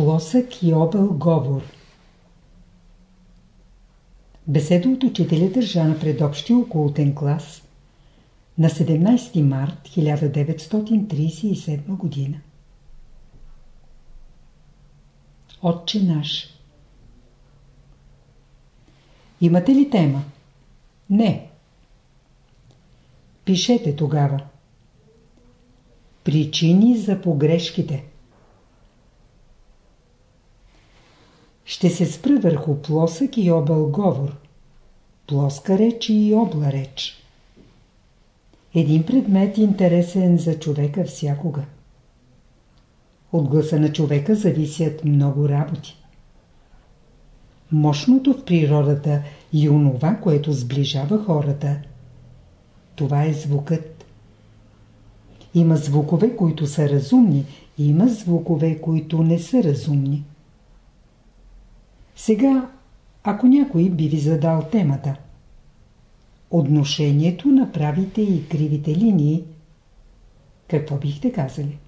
Плосък и обел говор Беседа от учителя държа на предобщи околотен клас на 17 март 1937 година. Отче наш Имате ли тема? Не. Пишете тогава. Причини за погрешките. Ще се спра върху плосък и объл говор. Плоска реч и обла реч. Един предмет интересен за човека всякога. От гласа на човека зависят много работи. Мощното в природата и онова, което сближава хората, това е звукът. Има звукове, които са разумни, и има звукове, които не са разумни. Сега, ако някой би ви задал темата Отношението на правите и кривите линии, какво бихте казали?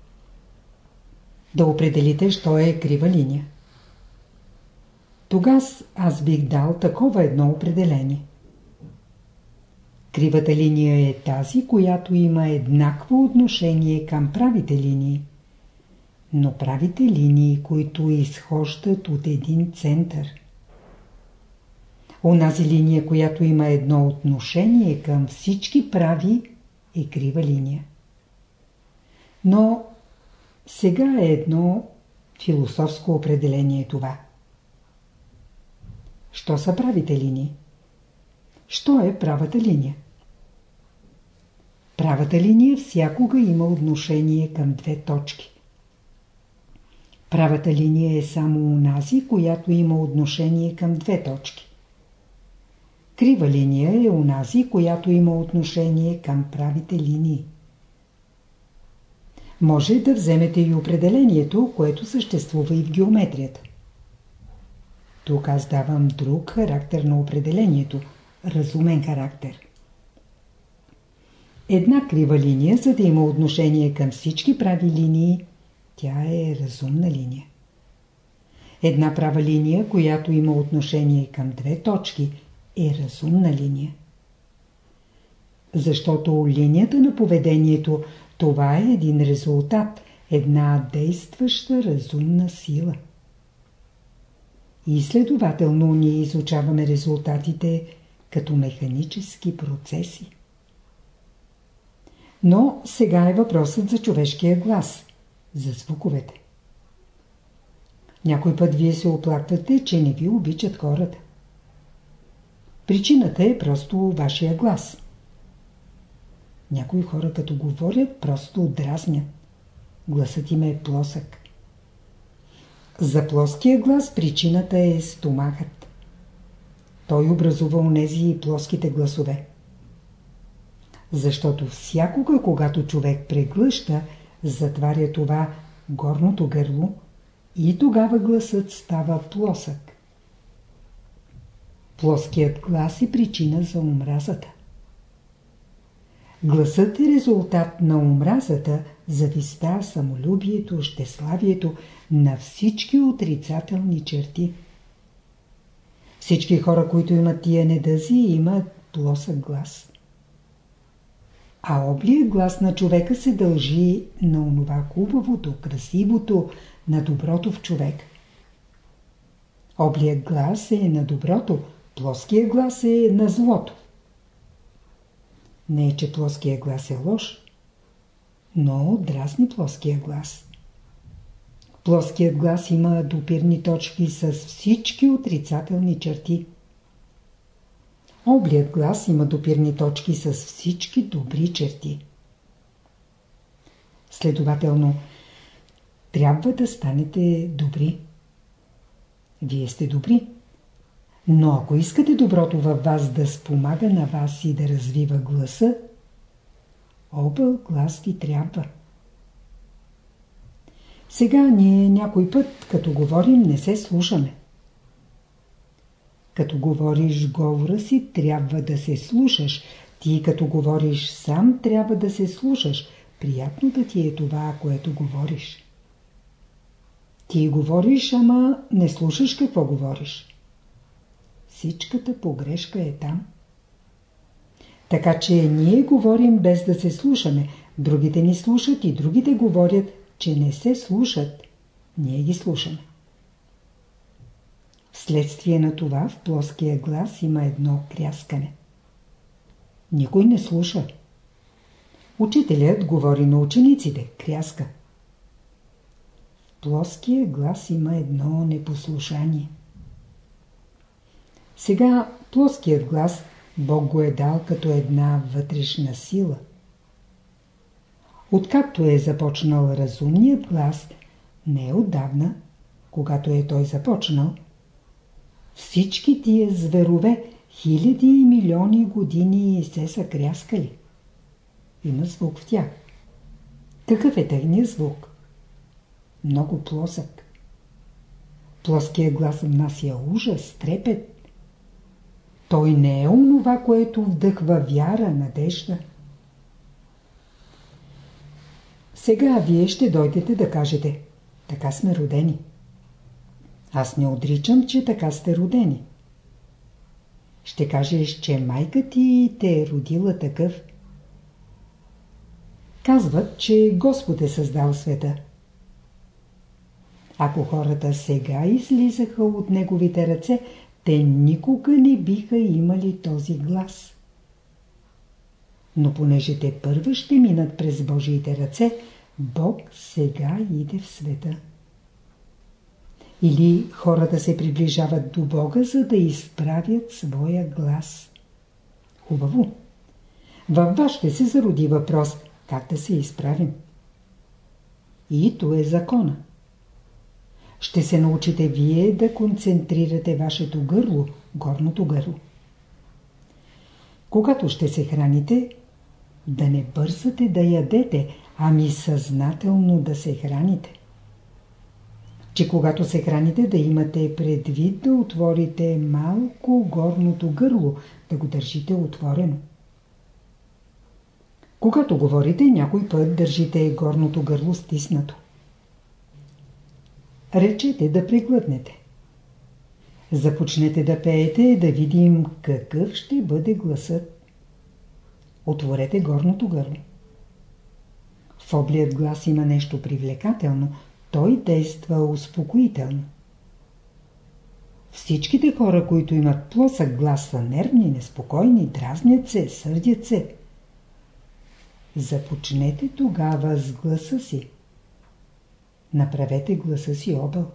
Да определите, що е крива линия. Тогас аз бих дал такова едно определение. Кривата линия е тази, която има еднакво отношение към правите линии. Но правите линии, които изхождат от един център. Онази линия, която има едно отношение към всички прави, е крива линия. Но сега е едно философско определение това. Що са правите линии? Що е правата линия? Правата линия всякога има отношение към две точки. Правата линия е само унази, която има отношение към две точки. Крива линия е унази, която има отношение към правите линии. Може да вземете и определението, което съществува и в геометрията. Тук аз давам друг характер на определението – разумен характер. Една крива линия, за да има отношение към всички прави линии, тя е разумна линия. Една права линия, която има отношение към две точки, е разумна линия. Защото линията на поведението това е един резултат, една действаща разумна сила. И следователно ние изучаваме резултатите като механически процеси. Но сега е въпросът за човешкия глас, за звуковете. Някой път вие се оплаквате, че не ви обичат хората. Причината е просто вашия глас. Някои хора като говорят, просто дразнят. Гласът им е плосък. За плоския глас причината е стомахът. Той образува унези и плоските гласове. Защото всякога, когато човек преглъща, затваря това горното гърло и тогава гласът става плосък. Плоският глас е причина за омразата. Гласът е резултат на омразата, зависта, самолюбието, щеславието, на всички отрицателни черти. Всички хора, които имат тия недъзи, имат плосък глас. А облият глас на човека се дължи на онова хубавото, красивото, на доброто в човек. Облият глас е на доброто, плоският глас е на злото. Не е, че плоският глас е лош, но дразни плоския глас. Плоският глас има допирни точки с всички отрицателни черти. Облият глас има допирни точки с всички добри черти. Следователно, трябва да станете добри. Вие сте добри. Но ако искате доброто във вас да спомага на вас и да развива гласа, объл глас ви трябва. Сега ние някой път, като говорим, не се слушаме. Като говориш говора си, трябва да се слушаш. Ти като говориш сам, трябва да се слушаш. Приятно да ти е това, което говориш. Ти говориш, ама не слушаш какво говориш. Всичката погрешка е там. Така че ние говорим без да се слушаме. Другите ни слушат и другите говорят, че не се слушат. Ние ги слушаме. Вследствие на това в плоския глас има едно кряскане. Никой не слуша. Учителят говори на учениците, кряска. В плоския глас има едно непослушание. Сега плоският глас Бог го е дал като една вътрешна сила. Откакто е започнал разумният глас, не е отдавна, когато е той започнал, всички тия зверове хиляди и милиони години се са кряскали. Има звук в тях. Какъв е техният звук? Много плосък. Плоският глас внася ужас, трепет. Той не е онова, което вдъхва вяра, надежда. Сега вие ще дойдете да кажете, така сме родени. Аз не отричам, че така сте родени. Ще кажеш, че майка ти те е родила такъв. Казват, че Господ е създал света. Ако хората сега излизаха от неговите ръце, те никога не биха имали този глас. Но понеже те първо ще минат през Божиите ръце, Бог сега иде в света. Или хората се приближават до Бога, за да изправят своя глас. Хубаво. Във вас ще се зароди въпрос как да се изправим. И то е закона. Ще се научите вие да концентрирате вашето гърло, горното гърло. Когато ще се храните, да не бързате да ядете, ами съзнателно да се храните че когато се храните да имате предвид да отворите малко горното гърло, да го държите отворено. Когато говорите, някой път държите горното гърло стиснато. Речете да преглътнете. Започнете да пеете, да видим какъв ще бъде гласът. Отворете горното гърло. В облият глас има нещо привлекателно – той действа успокоително. Всичките хора, които имат плосък глас, са нервни, неспокойни, дразнят се, сърдят се. Започнете тогава с гласа си. Направете гласа си объл.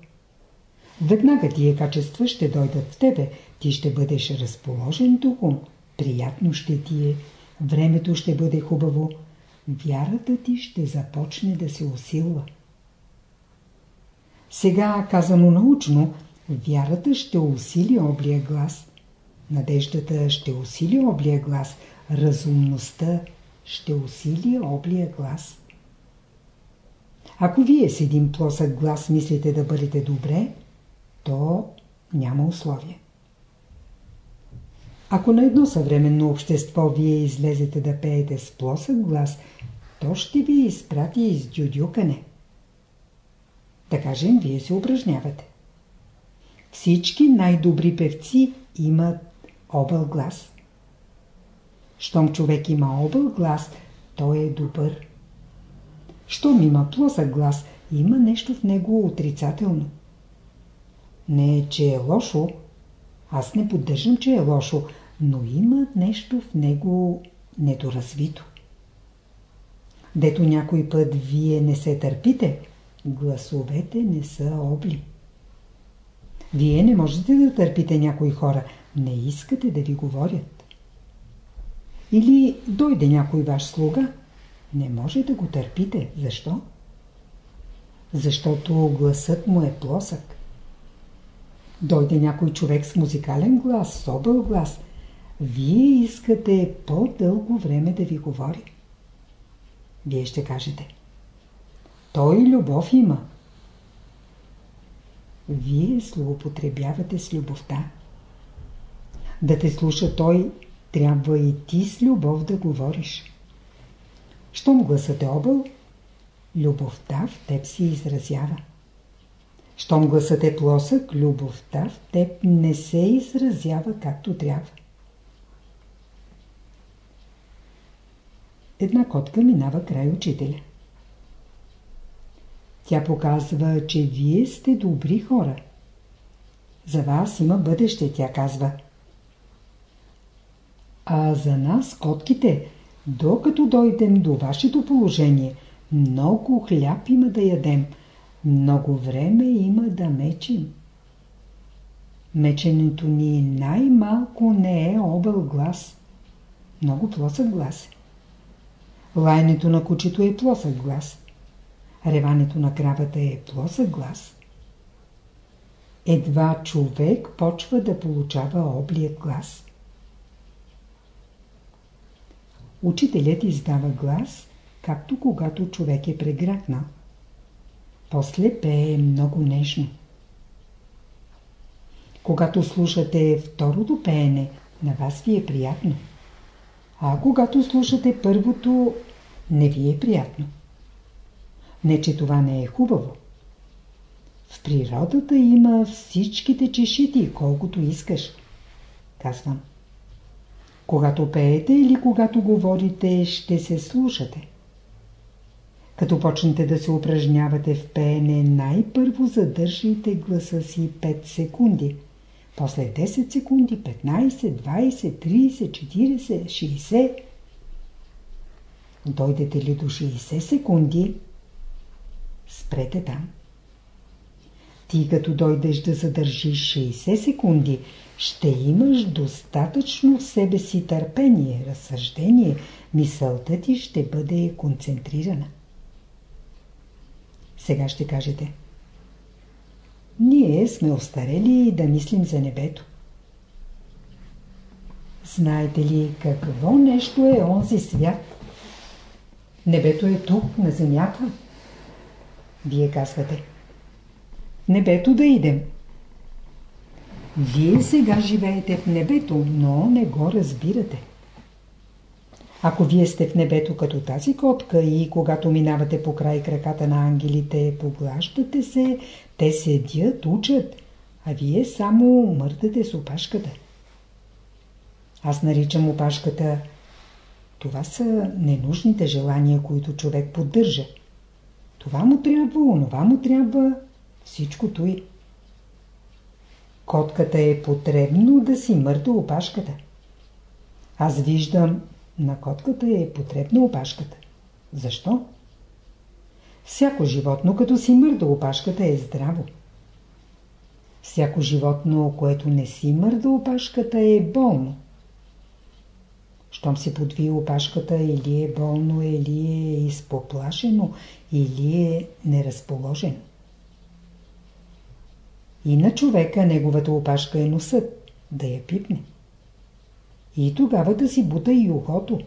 Веднага тия качества ще дойдат в тебе. Ти ще бъдеш разположен духом. Приятно ще ти е. Времето ще бъде хубаво. Вярата ти ще започне да се усилва. Сега, казано научно, вярата ще усили облия глас, надеждата ще усили облия глас, разумността ще усили облия глас. Ако вие с един плосък глас мислите да бъдете добре, то няма условие. Ако на едно съвременно общество вие излезете да пеете с плосък глас, то ще ви изпрати из дюдюкане. Да кажем, вие се упражнявате. Всички най-добри певци имат объл глас. Щом човек има объл глас, той е добър. Щом има плосък глас, има нещо в него отрицателно. Не е, че е лошо. Аз не поддържам, че е лошо, но има нещо в него недоразвито. Дето някой път вие не се търпите, гласовете не са обли. Вие не можете да търпите някои хора, не искате да ви говорят. Или дойде някой ваш слуга, не може да го търпите. Защо? Защото гласът му е плосък. Дойде някой човек с музикален глас, с объл глас. Вие искате по-дълго време да ви говори. Вие ще кажете. Той любов има. Вие злоупотребявате с любовта. Да те слуша той, трябва и ти с любов да говориш. Щом гласът е объл, любовта в теб се изразява. Щом гласът е плосък, любовта в теб не се изразява както трябва. Една котка минава край учителя. Тя показва, че вие сте добри хора. За вас има бъдеще, тя казва. А за нас, котките, докато дойдем до вашето положение, много хляб има да ядем, много време има да мечим. Меченето ни най-малко не е обел глас. Много плосък глас. Лайнето на кучето е плосък глас. Реването на кравата е плосък глас. Едва човек почва да получава облият глас. Учителят издава глас, както когато човек е прегракнал. После пее много нежно. Когато слушате второто пеене, на вас ви е приятно. А когато слушате първото, не ви е приятно. Не, че това не е хубаво. В природата има всичките чешити, колкото искаш. Казвам. Когато пеете или когато говорите, ще се слушате. Като почнете да се упражнявате в пеене, най-първо задържайте гласа си 5 секунди. После 10 секунди, 15, 20, 30, 40, 60. Дойдете ли до 60 секунди, спрете там. Ти като дойдеш да задържиш 60 секунди, ще имаш достатъчно в себе си търпение, разсъждение, мисълта ти ще бъде концентрирана. Сега ще кажете. Ние сме остарели да мислим за небето. Знаете ли какво нещо е онзи свят? Небето е тук, на земята. Вие казвате. Небето да идем. Вие сега живеете в небето, но не го разбирате. Ако вие сте в небето като тази котка и когато минавате по край краката на ангелите, поглащате се, те седят, учат, а вие само мърдате с опашката. Аз наричам опашката това са ненужните желания, които човек поддържа. Това му трябва, онова му трябва, всичкото и. Котката е потребно да си мърда опашката. Аз виждам, на котката е потребна опашката. Защо? Всяко животно, като си мърда опашката, е здраво. Всяко животно, което не си мърда опашката, е болно. Щом си подви опашката, или е болно, или е изпоплашено, или е неразположено. И на човека неговата опашка е носът, да я пипне. И тогава да си бута и ухото.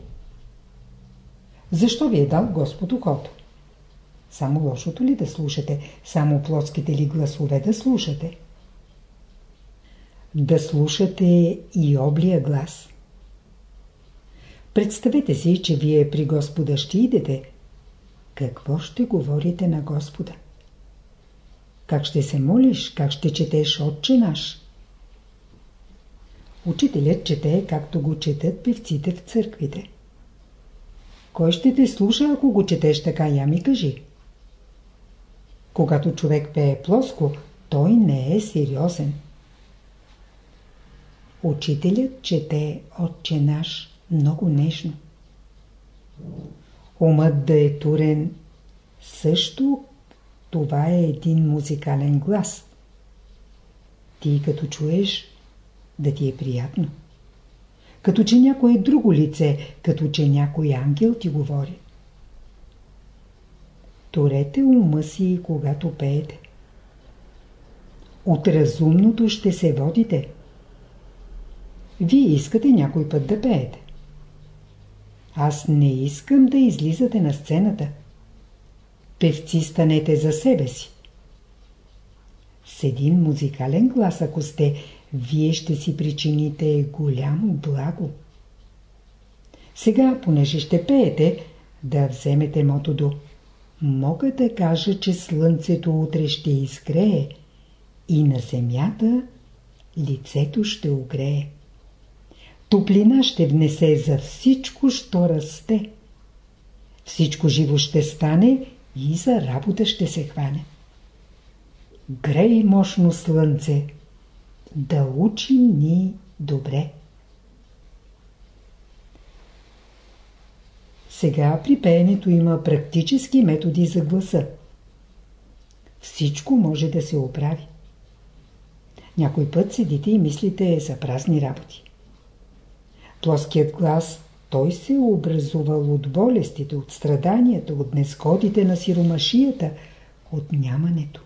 Защо ви е дал Господ ухото? Само лошото ли да слушате? Само плоските ли гласове да слушате? Да слушате и облия глас. Представете си, че вие при Господа ще идете. Какво ще говорите на Господа? Как ще се молиш? Как ще четеш Отче наш? Учителят чете, както го четат певците в църквите. Кой ще те слуша, ако го четеш така, я ми кажи. Когато човек пее плоско, той не е сериозен. Учителят чете Отче наш много нежно. Умът да е турен също това е един музикален глас. Ти като чуеш, да ти е приятно. Като че някое друго лице, като че някой ангел ти говори. Торете ума си, когато пеете. От разумното ще се водите. Вие искате някой път да пеете. Аз не искам да излизате на сцената. Певци станете за себе си. С един музикален глас, ако сте, вие ще си причините голямо благо. Сега, понеже ще пеете, да вземете мотото. Мога да кажа, че слънцето утре ще изгрее – и на земята лицето ще огрее. Топлина ще внесе за всичко, що расте. Всичко живо ще стане и за работа ще се хване. Грей мощно слънце, да учим ни добре. Сега при пеенето има практически методи за гласа. Всичко може да се оправи. Някой път седите и мислите за празни работи. Плоският глас, той се е образувал от болестите, от страданията, от нескодите на сиромашията, от нямането.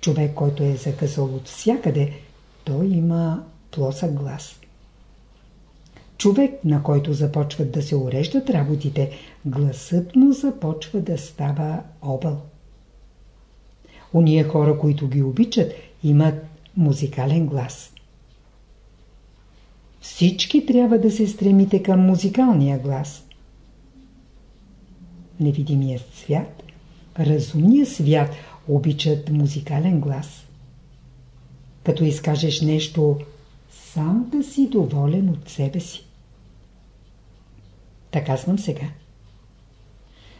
Човек, който е закъсал от всякъде, той има плосък глас. Човек, на който започват да се уреждат работите, гласът му започва да става объл. Уния хора, които ги обичат, имат музикален глас. Всички трябва да се стремите към музикалния глас. Невидимият свят, разумният свят обичат музикален глас. Като изкажеш нещо, сам да си доволен от себе си. Така съм сега.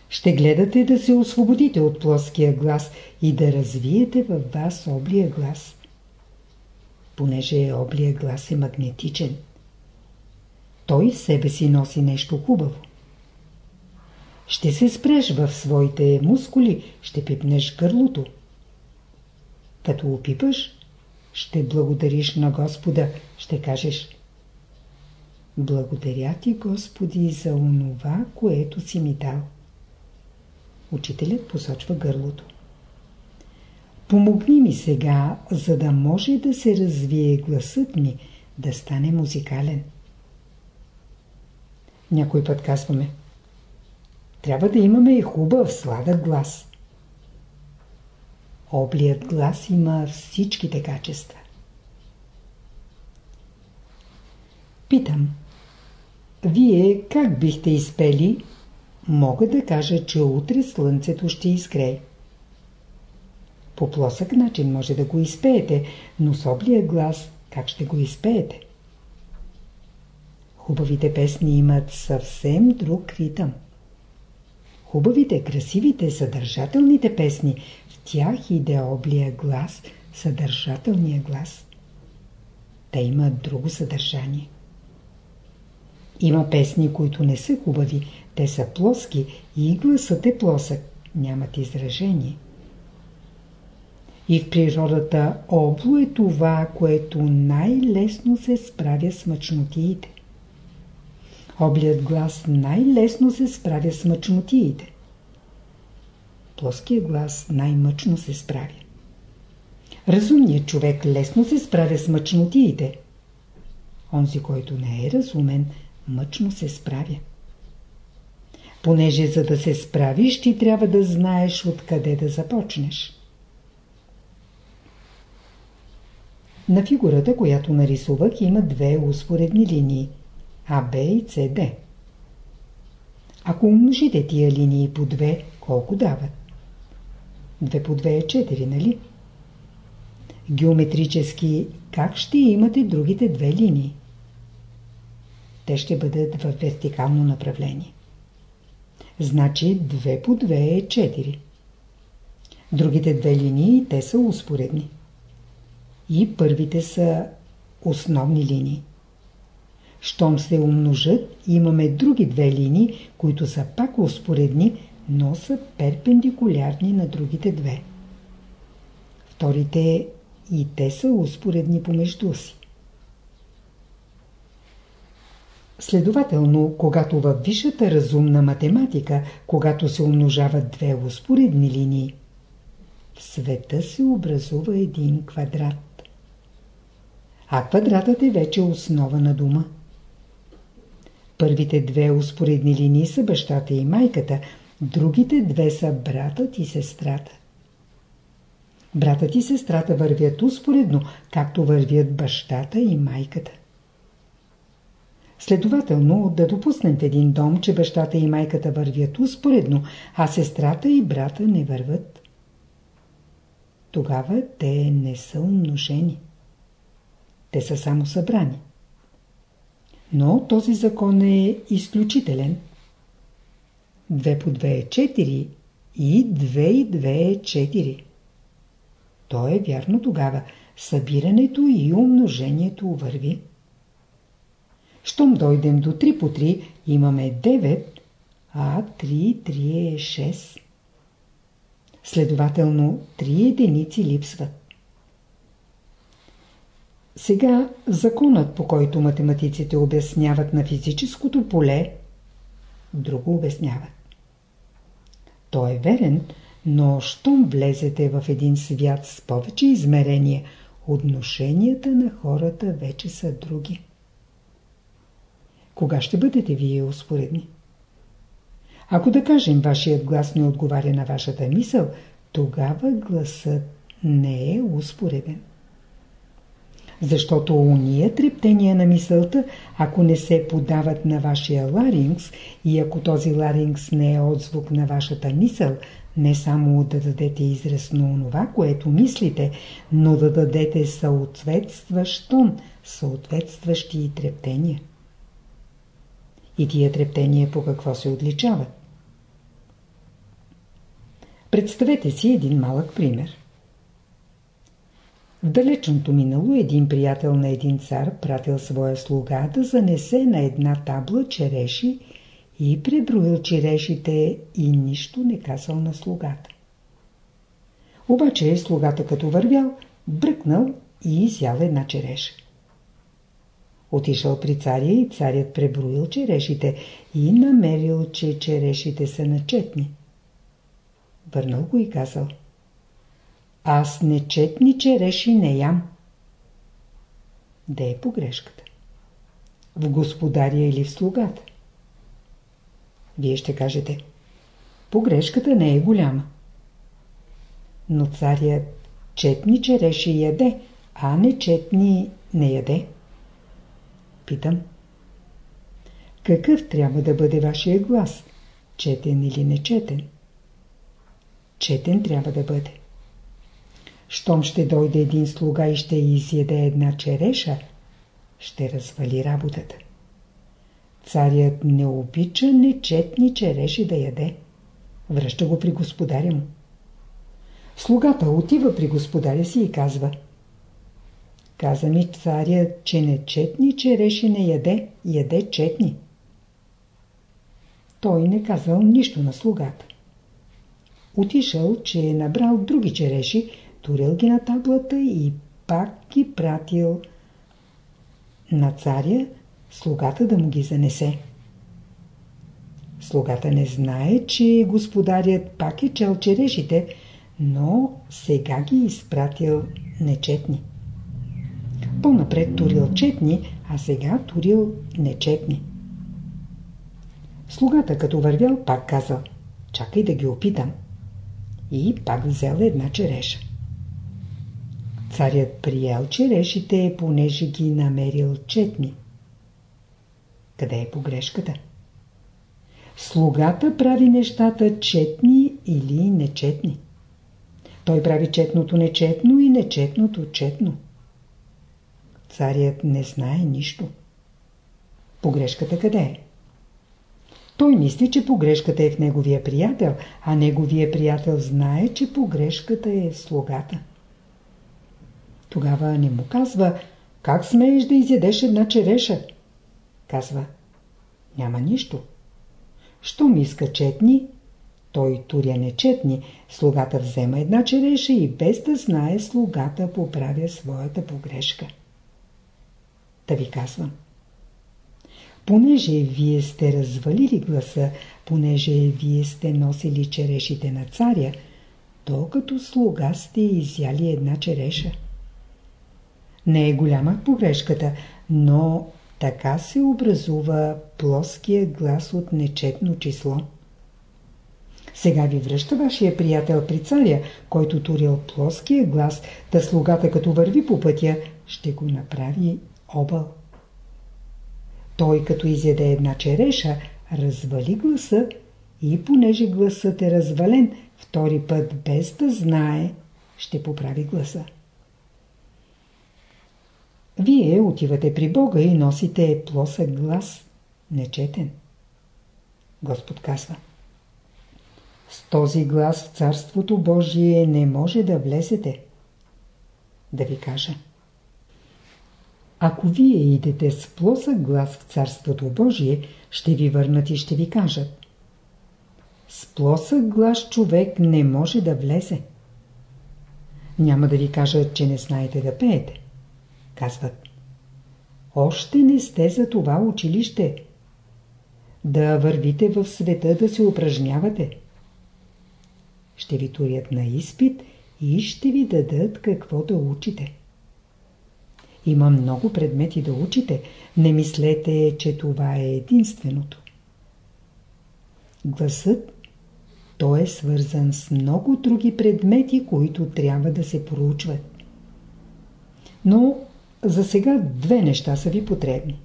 Ще гледате да се освободите от плоския глас и да развиете във вас облия глас. Понеже облия глас е магнетичен. Той в себе си носи нещо хубаво. Ще се спреш в своите мускули, ще пипнеш гърлото. Като опипаш, ще благодариш на Господа, ще кажеш Благодаря ти, Господи, за онова, което си ми дал. Учителят посочва гърлото. Помогни ми сега, за да може да се развие гласът ми, да стане музикален. Някой път казваме. Трябва да имаме и хубав, сладък глас. Облият глас има всичките качества. Питам. Вие как бихте изпели? Мога да кажа, че утре слънцето ще изгрее. По плосък начин може да го изпеете, но с облия глас как ще го изпеете? Хубавите песни имат съвсем друг ритъм. Хубавите, красивите, съдържателните песни, в тях иде облия глас, съдържателния глас. Те имат друго съдържание. Има песни, които не са хубави, те са плоски и гласът е плосък, нямат изражение. И в природата обло е това, което най-лесно се справя с мъчнотиите. Облият глас най-лесно се справя с мъчнотиите. Плоският глас най-мъчно се справя. Разумният човек лесно се справя с мъчнотиите. Онзи, който не е разумен, мъчно се справя. Понеже за да се справиш, ти трябва да знаеш откъде да започнеш. На фигурата, която нарисувах, има две успоредни линии – а, Б и С, Д. Ако умножите тия линии по 2, колко дават? 2 по 2 е 4, нали? Геометрически как ще имате другите две линии? Те ще бъдат в вертикално направление. Значи 2 по 2 е 4. Другите две линии, те са успоредни. И първите са основни линии. Щом се умножат, имаме други две линии, които са пак успоредни, но са перпендикулярни на другите две. Вторите и те са успоредни помежду си. Следователно, когато във висшата разумна математика, когато се умножават две успоредни линии, в света се образува един квадрат. А квадратът е вече основа на дума. Първите две успоредни линии са бащата и майката, другите две са братът и сестрата. Братът и сестрата вървят успоредно, както вървят бащата и майката. Следователно, да допуснем в един дом, че бащата и майката вървят успоредно, а сестрата и брата не върват. тогава те не са умножени. Те са само събрани. Но този закон е изключителен. 2 по 2 е 4 и 2 и 2 е 4. То е вярно тогава. Събирането и умножението върви. Щом дойдем до 3 по 3, имаме 9, а 3, 3 е 6. Следователно, 3 единици липсват. Сега законът, по който математиците обясняват на физическото поле, друго обясняват. Той е верен, но щом влезете в един свят с повече измерения, отношенията на хората вече са други. Кога ще бъдете вие успоредни? Ако да кажем, вашият глас не отговаря на вашата мисъл, тогава гласът не е успореден. Защото уния трептения на мисълта, ако не се подават на вашия ларингс и ако този ларингс не е отзвук на вашата мисъл, не само да дадете израз на онова, което мислите, но да дадете съответстващ тон, съответстващи трептения. И тия трептения по какво се отличават? Представете си един малък пример. В далечното минало един приятел на един цар пратил своя слуга да занесе на една табла череши и преброил черешите и нищо не казал на слугата. Обаче слугата като вървял, бръкнал и изял една череша. Отишъл при царя и царят преброил черешите и намерил, че черешите са начетни. Върнал го и казал – аз нечетни череши не ям. Де е погрешката? В господаря или в слугата? Вие ще кажете, погрешката не е голяма. Но царят четни череши яде, а нечетни не яде. Питам. Какъв трябва да бъде вашия глас? Четен или нечетен? Четен трябва да бъде. Щом ще дойде един слуга и ще изяде една череша, ще развали работата. Царят не обича нечетни череши да яде. Връща го при господаря му. Слугата отива при господаря си и казва Каза ми царят, че нечетни череши не яде, яде четни. Той не казал нищо на слугата. Отишъл, че е набрал други череши, турил ги на таблата и пак ги пратил на царя, слугата да му ги занесе. Слугата не знае, че господарят пак е чел черешите, но сега ги изпратил нечетни. По-напред турил четни, а сега турил нечетни. Слугата като вървял пак казал, чакай да ги опитам. И пак взел една череша. Царят приел черешите, понеже ги намерил четни. Къде е погрешката? Слугата прави нещата четни или нечетни. Той прави четното нечетно и нечетното четно. Царят не знае нищо. Погрешката къде е? Той мисли, че погрешката е в неговия приятел, а неговия приятел знае, че погрешката е в слугата. Тогава не му казва, как смееш да изядеш една череша? Казва, няма нищо. Щом иска четни, той туря нечетни, слугата взема една череша и без да знае слугата поправя своята погрешка. Та ви казвам. Понеже вие сте развалили гласа, понеже вие сте носили черешите на царя, то като слуга сте изяли една череша. Не е голяма погрешката, но така се образува плоския глас от нечетно число. Сега ви връща вашия приятел при царя, който турил плоския глас, да слугата като върви по пътя, ще го направи объл. Той като изяде една череша, развали гласа и понеже гласът е развален, втори път без да знае, ще поправи гласа. Вие отивате при Бога и носите плосък глас, нечетен. Господ казва С този глас в Царството Божие не може да влезете. Да ви кажа Ако вие идете с плосък глас в Царството Божие, ще ви върнат и ще ви кажат С плосък глас човек не може да влезе. Няма да ви кажат, че не знаете да пеете. Казват Още не сте за това училище да вървите в света да се упражнявате. Ще ви турят на изпит и ще ви дадат какво да учите. Има много предмети да учите. Не мислете, че това е единственото. Гласът той е свързан с много други предмети, които трябва да се проучват. Но за сега две неща са ви потребни.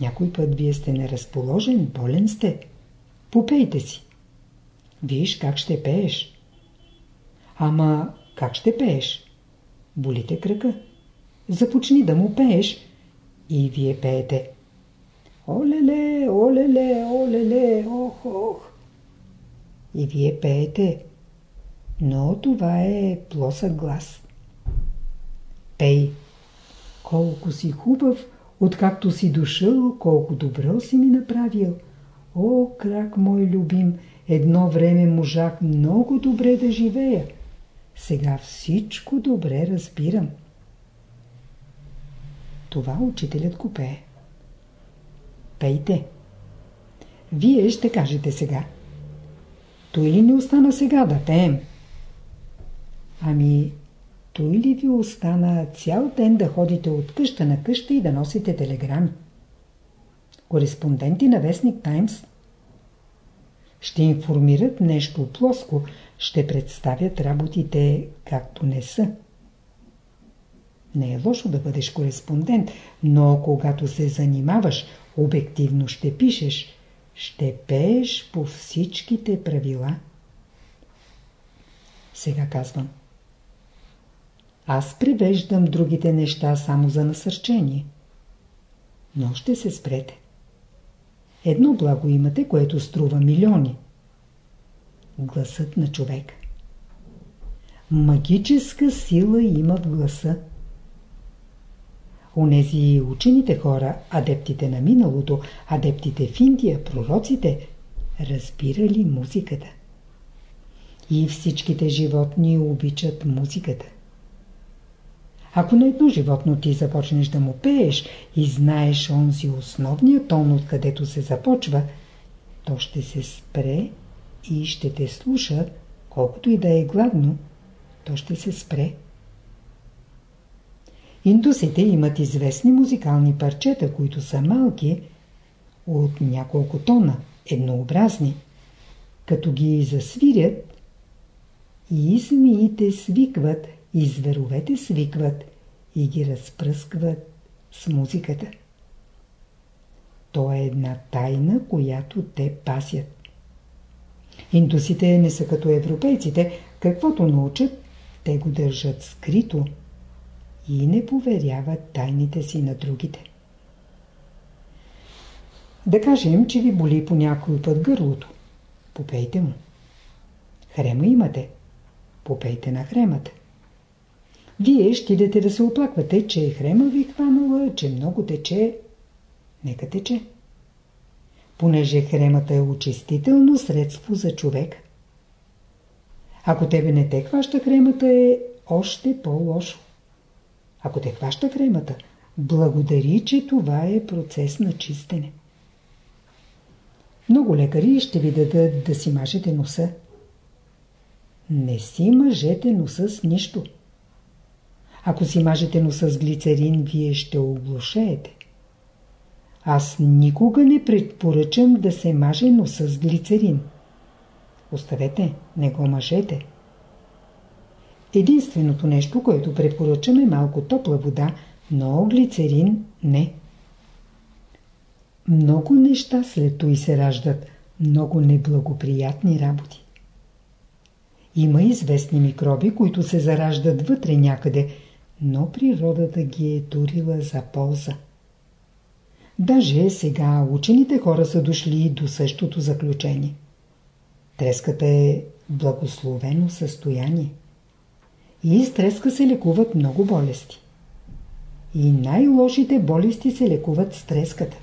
Някой път вие сте неразположен, болен сте. Попейте си. Виж как ще пееш. Ама как ще пееш? Болите кръка. Започни да му пееш и вие пеете. Олеле, олеле, олеле, ох, ох. И вие пеете. Но това е плосък глас. Пей. Колко си хубав, Откакто си дошъл, колко добро си ми направил. О, крак мой любим, едно време можах много добре да живея. Сега всичко добре разбирам. Това учителят го пее. Пейте. Вие ще кажете сега. Той ли не остана сега да пеем? Ами, той ли ви остана цял ден да ходите от къща на къща и да носите телеграми? Кореспонденти на Вестник Таймс ще информират нещо плоско, ще представят работите както не са. Не е лошо да бъдеш кореспондент, но когато се занимаваш, обективно ще пишеш, ще пееш по всичките правила. Сега казвам. Аз превеждам другите неща само за насърчение. Но ще се спрете. Едно благо имате, което струва милиони. Гласът на човек. Магическа сила има в гласа. Онези учените хора, адептите на миналото, адептите в Индия, пророците, разбирали музиката. И всичките животни обичат музиката. Ако на едно животно ти започнеш да му пееш и знаеш онзи основния тон, откъдето се започва, то ще се спре и ще те слуша, колкото и да е гладно, то ще се спре. Индусите имат известни музикални парчета, които са малки, от няколко тона, еднообразни. Като ги засвирят, и змиите свикват, и зверовете свикват и ги разпръскват с музиката. То е една тайна, която те пасят. Индусите не са като европейците, каквото научат, те го държат скрито и не поверяват тайните си на другите. Да кажем, че ви боли по някой път гърлото. Попейте му. Хрема имате. Попейте на хремата. Вие ще идете да се оплаквате, че хрема ви хванала, че много тече. Нека тече. Понеже хремата е очистително средство за човек. Ако тебе не те хваща хремата е още по-лошо. Ако те хваща хремата, благодари, че това е процес на чистене. Много лекари ще ви дадат да си мажете носа. Не си мъжете носа с нищо. Ако си мажете носа с глицерин, вие ще оглушеете. Аз никога не предпоръчам да се маже носа с глицерин. Оставете, не го мажете. Единственото нещо, което препоръчам е малко топла вода, но глицерин не. Много неща след той се раждат, много неблагоприятни работи. Има известни микроби, които се зараждат вътре някъде, но природата ги е турила за полза. Даже сега учените хора са дошли до същото заключение. Треската е благословено състояние. И с треска се лекуват много болести. И най-лошите болести се лекуват с треската.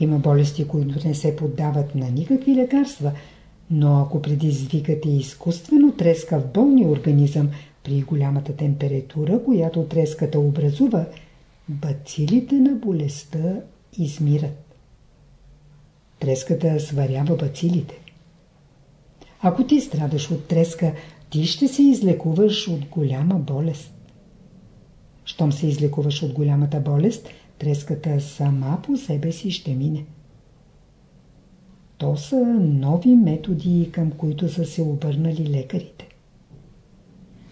Има болести, които не се поддават на никакви лекарства, но ако предизвикате изкуствено треска в болния организъм при голямата температура, която треската образува, бацилите на болестта измират. Треската сварява бацилите. Ако ти страдаш от треска, ти ще се излекуваш от голяма болест. Щом се излекуваш от голямата болест, треската сама по себе си ще мине. То са нови методи, към които са се обърнали лекарите.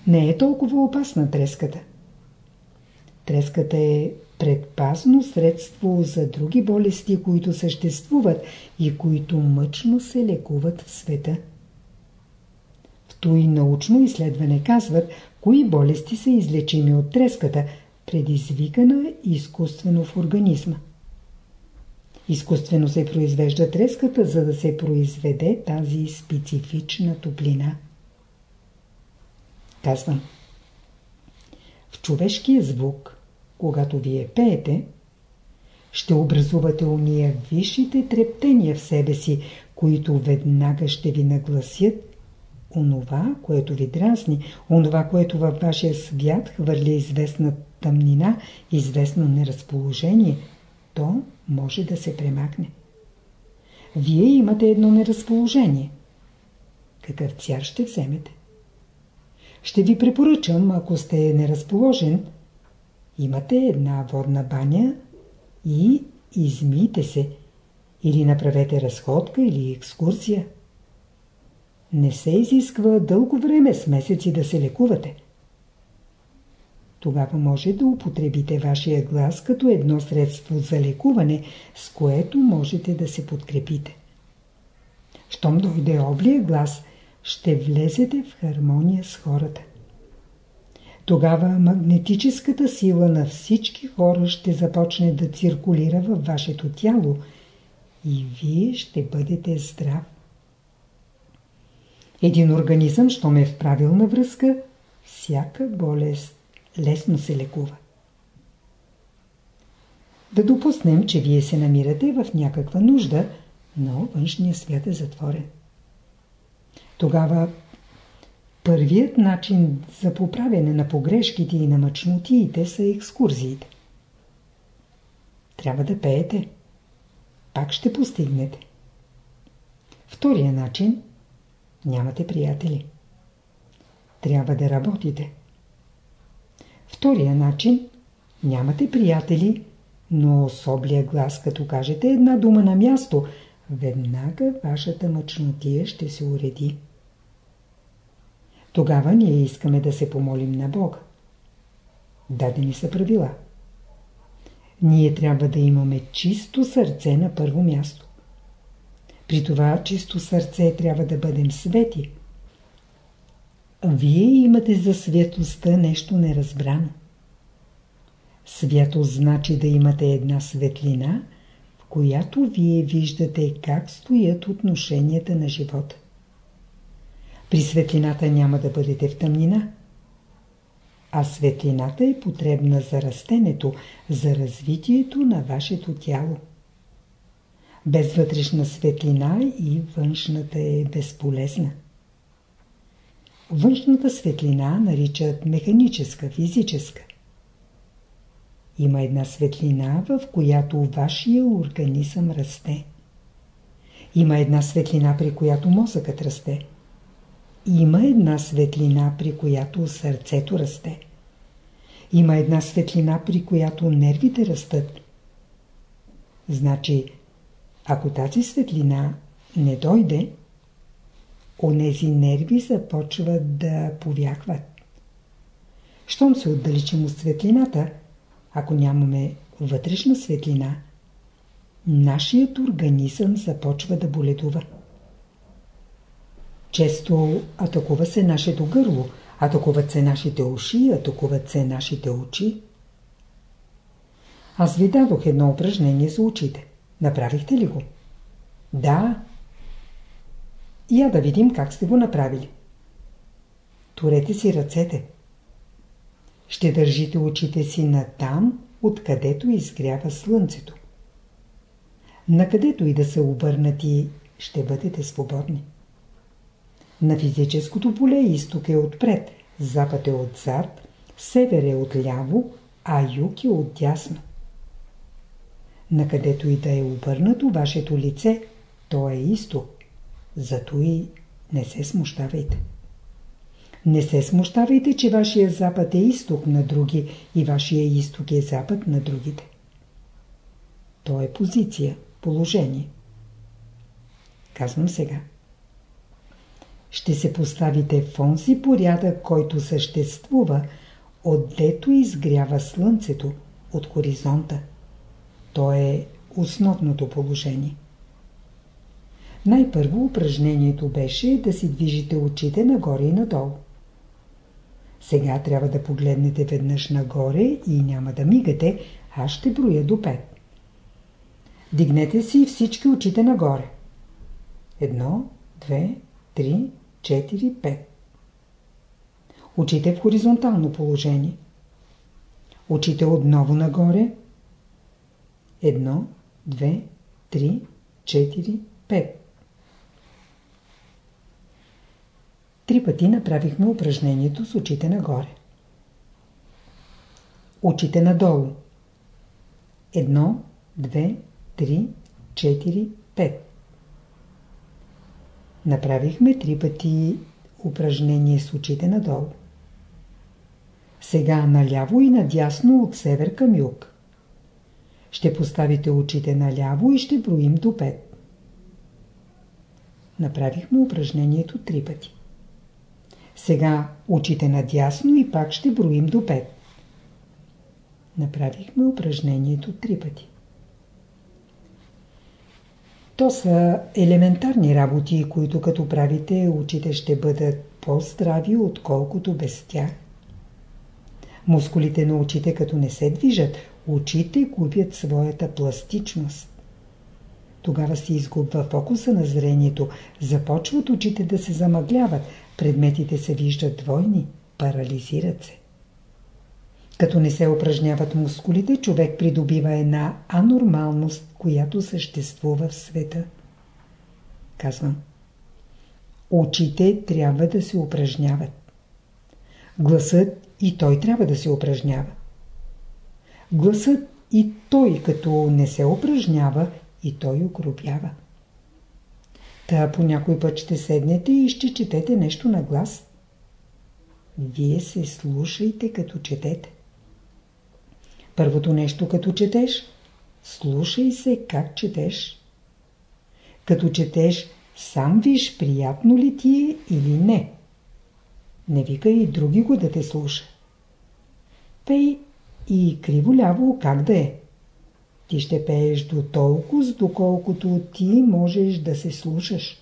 Не е толкова опасна треската. Треската е предпазно средство за други болести, които съществуват и които мъчно се лекуват в света. В той научно изследване казват, кои болести са излечими от треската, предизвикана изкуствено в организма. Изкуствено се произвежда треската, за да се произведе тази специфична топлина. Казвам. В човешкия звук, когато вие пеете, ще образувате уния висшите трептения в себе си, които веднага ще ви нагласят онова, което ви дразни, онова, което във вашия свят хвърля известна тъмнина, известно неразположение, то може да се премахне. Вие имате едно неразположение. Какъв цяр ще вземете? Ще ви препоръчам, ако сте неразположен, имате една водна баня и измийте се или направете разходка или екскурсия. Не се изисква дълго време с месеци да се лекувате. Тогава може да употребите вашия глас като едно средство за лекуване, с което можете да се подкрепите. Щом дойде облия глас, ще влезете в хармония с хората. Тогава магнетическата сила на всички хора ще започне да циркулира във вашето тяло и вие ще бъдете здрав. Един организъм, що ме е в правилна връзка, всяка болест лесно се лекува. Да допуснем, че вие се намирате в някаква нужда, но външния свят е затворен. Тогава първият начин за поправяне на погрешките и на мъчнотиите са екскурзиите. Трябва да пеете. Пак ще постигнете. Втория начин – нямате приятели. Трябва да работите. Втория начин – нямате приятели, но с глас, като кажете една дума на място, веднага вашата мъчнотия ще се уреди. Тогава ние искаме да се помолим на Бога. Дадени са правила. Ние трябва да имаме чисто сърце на първо място. При това чисто сърце трябва да бъдем свети. Вие имате за светостта нещо неразбрано. Святост значи да имате една светлина, в която вие виждате как стоят отношенията на живота. При светлината няма да бъдете в тъмнина. А светлината е потребна за растенето, за развитието на вашето тяло. Без вътрешна светлина и външната е безполезна. Външната светлина наричат механическа, физическа. Има една светлина, в която вашия организъм расте. Има една светлина, при която мозъкът расте. Има една светлина, при която сърцето расте. Има една светлина, при която нервите растат. Значи, ако тази светлина не дойде, онези нерви започват да повякват. Щом се отдалечим от светлината, ако нямаме вътрешна светлина, нашият организъм започва да боледува. Често атакува се нашето гърло, атакуват се нашите уши, атакуват се нашите очи. Аз ви дадох едно упражнение за очите. Направихте ли го? Да. Я да видим как сте го направили. Турете си ръцете. Ще държите очите си на там, откъдето изгрява слънцето. Накъдето и да са обърнати, ще бъдете свободни. На физическото поле изток е отпред, запад е отзад, север е отляво, а юг е отдясно. Накъдето и да е обърнато вашето лице, то е изток. Зато и не се смущавайте. Не се смущавайте, че вашия запад е изток на други и вашия изток е запад на другите. То е позиция, положение. Казвам сега. Ще се поставите в онзи порядък, който съществува, отдето изгрява слънцето от хоризонта. То е основното положение. Най-първо упражнението беше да си движите очите нагоре и надолу. Сега трябва да погледнете веднъж нагоре и няма да мигате, аз ще броя до 5. Дигнете си всички очите нагоре. Едно, две, три, четири, пет. Очите в хоризонтално положение. Очите отново нагоре. Едно, две, три, четири, пет. Три пъти направихме упражнението с очите нагоре. Очите надолу. Едно, две, три, четири, пет. Направихме три пъти упражнение с очите надолу. Сега наляво и надясно от север към юг. Ще поставите очите наляво и ще броим до 5. Направихме упражнението три пъти. Сега очите надясно и пак ще броим до 5. Направихме упражнението три пъти. То са елементарни работи, които като правите, очите ще бъдат по-здрави, отколкото без тях. Мускулите на очите като не се движат, очите губят своята пластичност. Тогава се изгубва фокуса на зрението, започват очите да се замъгляват, предметите се виждат двойни, парализират се. Като не се упражняват мускулите, човек придобива една анормалност, която съществува в света. Казвам. Очите трябва да се упражняват. Гласът и той трябва да се упражнява. Гласът и той, като не се упражнява, и той окрупява. Та по някой път ще седнете и ще четете нещо на глас. Вие се слушайте като четете. Първото нещо като четеш, слушай се как четеш. Като четеш, сам виж приятно ли ти е или не. Не викай и други го да те слуша. Пей и криво-ляво как да е. Ти ще пееш до толкова, доколкото ти можеш да се слушаш.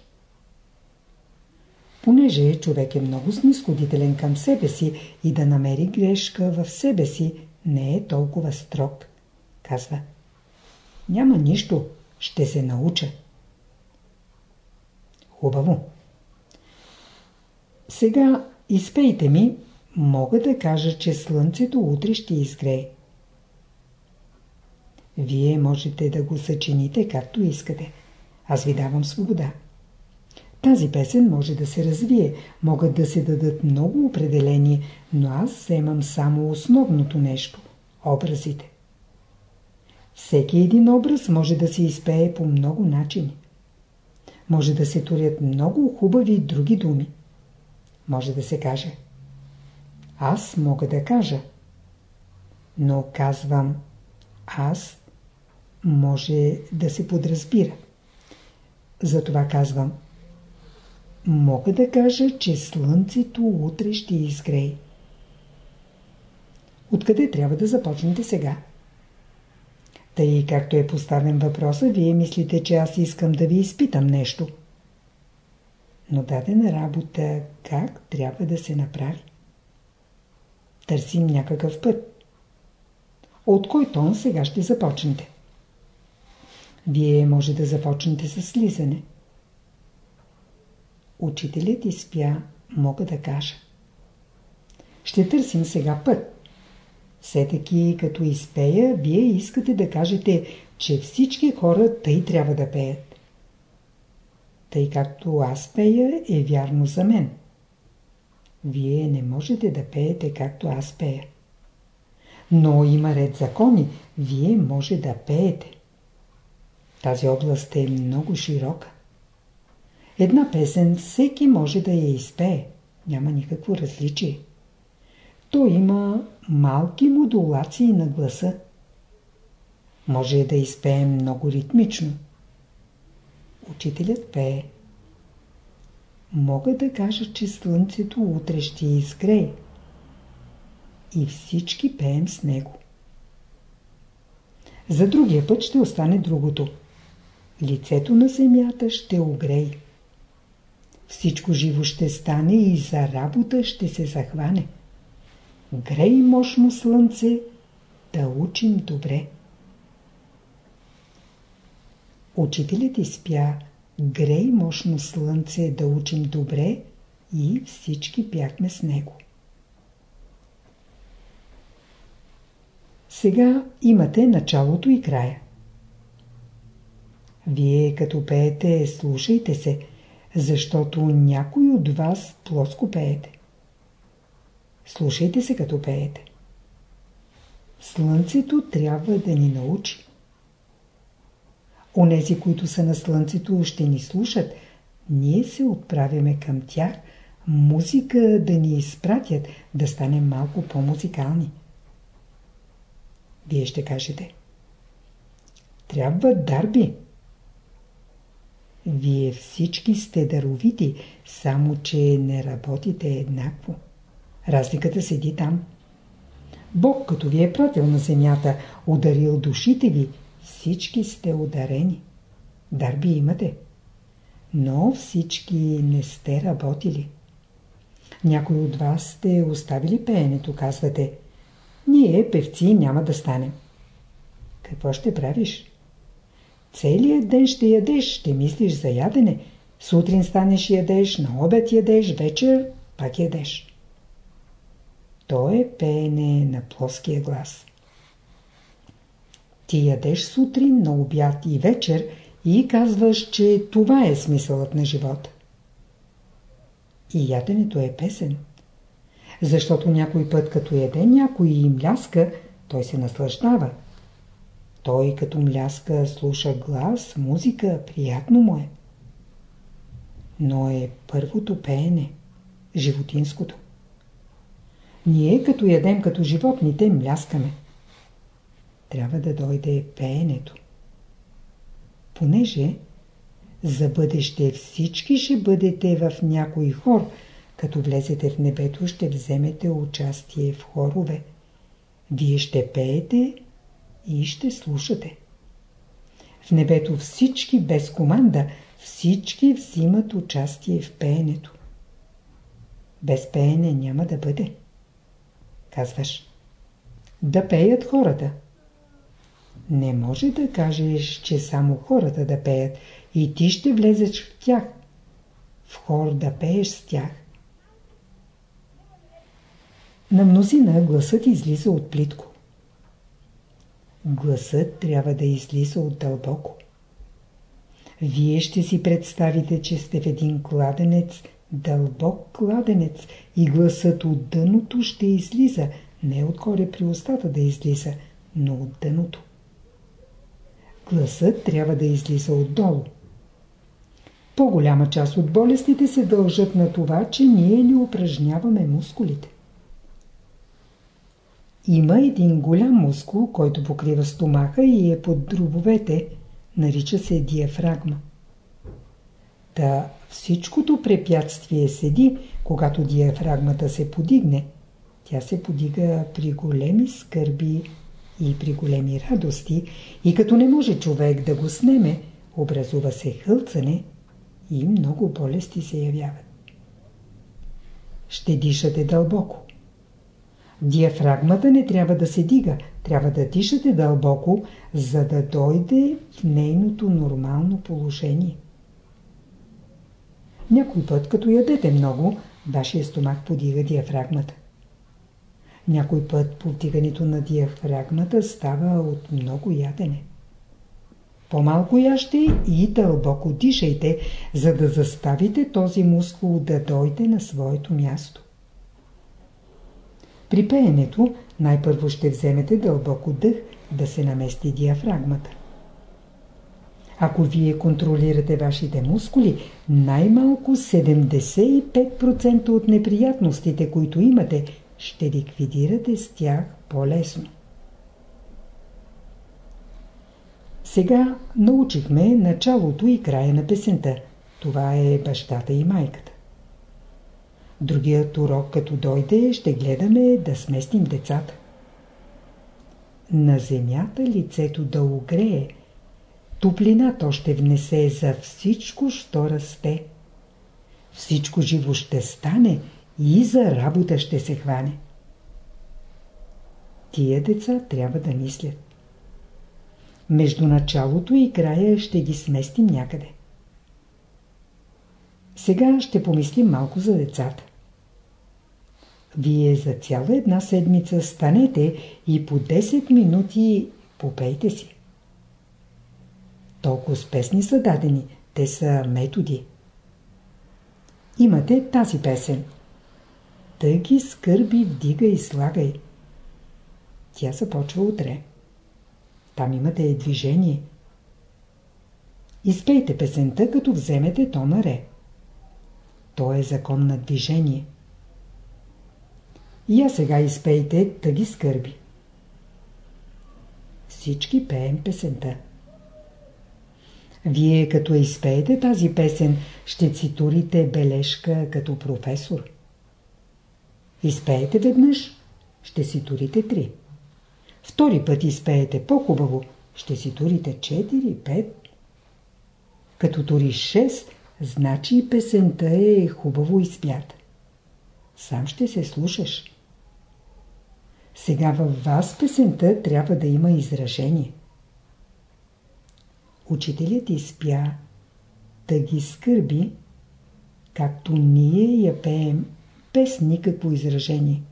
Понеже човек е много снисходителен към себе си и да намери грешка в себе си, не е толкова строг. Казва. Няма нищо. Ще се науча. Хубаво. Сега изпейте ми, мога да кажа, че слънцето утре ще изгрее. Вие можете да го съчините както искате. Аз ви давам свобода. Тази песен може да се развие, могат да се дадат много определения, но аз вземам само основното нещо – образите. Всеки един образ може да се изпее по много начини. Може да се турят много хубави други думи. Може да се каже. Аз мога да кажа. Но казвам аз може да се подразбира. Затова казвам Мога да кажа, че слънцето утре ще изгрее. Откъде трябва да започнете сега? Тъй както е поставен въпроса, вие мислите, че аз искам да ви изпитам нещо. но дадена работа как трябва да се направи. Търсим някакъв път. От кой тон сега ще започнете? Вие може да започнете с слизане. Учителят изпя, мога да кажа. Ще търсим сега път. Все таки, като изпея, вие искате да кажете, че всички хора тъй трябва да пеят. Тъй както аз пея, е вярно за мен. Вие не можете да пеете както аз пея. Но има ред закони, вие може да пеете. Тази област е много широка. Една песен всеки може да я изпее. Няма никакво различие. То има малки модулации на гласа. Може да изпее много ритмично. Учителят пее. Мога да кажа, че слънцето утре ще изгрее. И всички пеем с него. За другия път ще остане другото. Лицето на земята ще огрее. Всичко живо ще стане и за работа ще се захване. Грей мощно слънце, да учим добре. Учителят изпя Грей мощно слънце, да учим добре и всички бяхме с него. Сега имате началото и края. Вие като пеете, слушайте се, защото някой от вас плоско пеете. Слушайте се като пеете. Слънцето трябва да ни научи. Онези, които са на слънцето, ще ни слушат. Ние се отправяме към тях. Музика да ни изпратят, да станем малко по-музикални. Вие ще кажете. Трябва дарби. Вие всички сте даровити, само че не работите еднакво. Разликата седи там. Бог, като ви е пратил на земята, ударил душите ви, всички сте ударени. Дарби имате. Но всички не сте работили. Някой от вас сте оставили пеенето, казвате. Ние, певци, няма да станем. Какво ще правиш? Целият ден ще ядеш, ще мислиш за ядене. Сутрин станеш ядеш, на обед ядеш, вечер пак ядеш. То е пеене на плоския глас. Ти ядеш сутрин, на обяд и вечер и казваш, че това е смисълът на живота. И яденето е песен. Защото някой път като яде някой и мляска, той се наслаждава. Той като мляска слуша глас, музика, приятно му е. Но е първото пеене, животинското. Ние като ядем като животните, мляскаме. Трябва да дойде пеенето. Понеже за бъдеще всички ще бъдете в някой хор, като влезете в небето, ще вземете участие в хорове. Вие ще пеете и ще слушате. В небето всички без команда, всички взимат участие в пеенето. Без пеене няма да бъде. Казваш, да пеят хората. Не може да кажеш, че само хората да пеят и ти ще влезеш в тях. В хор да пееш с тях. На мнозина гласът излиза от плитко. Гласът трябва да излиза от дълбоко. Вие ще си представите, че сте в един кладенец, дълбок кладенец и гласът от дъното ще излиза, не отгоре при устата да излиза, но от дъното. Гласът трябва да излиза отдолу. По-голяма част от болестите се дължат на това, че ние не упражняваме мускулите. Има един голям мускул, който покрива стомаха и е под дробовете, нарича се диафрагма. Та всичкото препятствие седи, когато диафрагмата се подигне. Тя се подига при големи скърби и при големи радости и като не може човек да го снеме, образува се хълцане и много болести се явяват. Ще дишате дълбоко. Диафрагмата не трябва да се дига, трябва да дишате дълбоко, за да дойде в нейното нормално положение. Някой път, като ядете много, вашия стомах подига диафрагмата. Някой път повдигането на диафрагмата става от много ядене. По-малко яще и дълбоко дишайте, за да заставите този мускул да дойде на своето място. При пеенето най-първо ще вземете дълбоко дъх да се намести диафрагмата. Ако вие контролирате вашите мускули, най-малко 75% от неприятностите, които имате, ще ликвидирате с тях по-лесно. Сега научихме началото и края на песента. Това е бащата и майката. Другият урок, като дойде, ще гледаме да сместим децата. На земята лицето да огрее, топлина то ще внесе за всичко, що расте. Всичко живо ще стане и за работа ще се хване. Тия деца трябва да мислят. Между началото и края ще ги сместим някъде. Сега ще помислим малко за децата. Вие за цяла една седмица станете и по 10 минути попейте си. Толкова песни са дадени, те са методи. Имате тази песен. Тъги скърби вдига и слагай. Тя започва утре. Там имате движение. Изпейте песента, като вземете то на ре. То е закон на движение. И я сега изпейте тъги скърби. Всички пеем песента. Вие като изпеете тази песен, ще цитурите бележка като професор. Изпеете веднъж, ще си турите три. Втори път изпеете по-хубаво, ще си турите 4-5. Като туриш 6, значи песента е хубаво изпята. Сам ще се слушаш. Сега във вас песента трябва да има изражение. Учителят изпя да ги скърби, както ние я пеем без никакво изражение.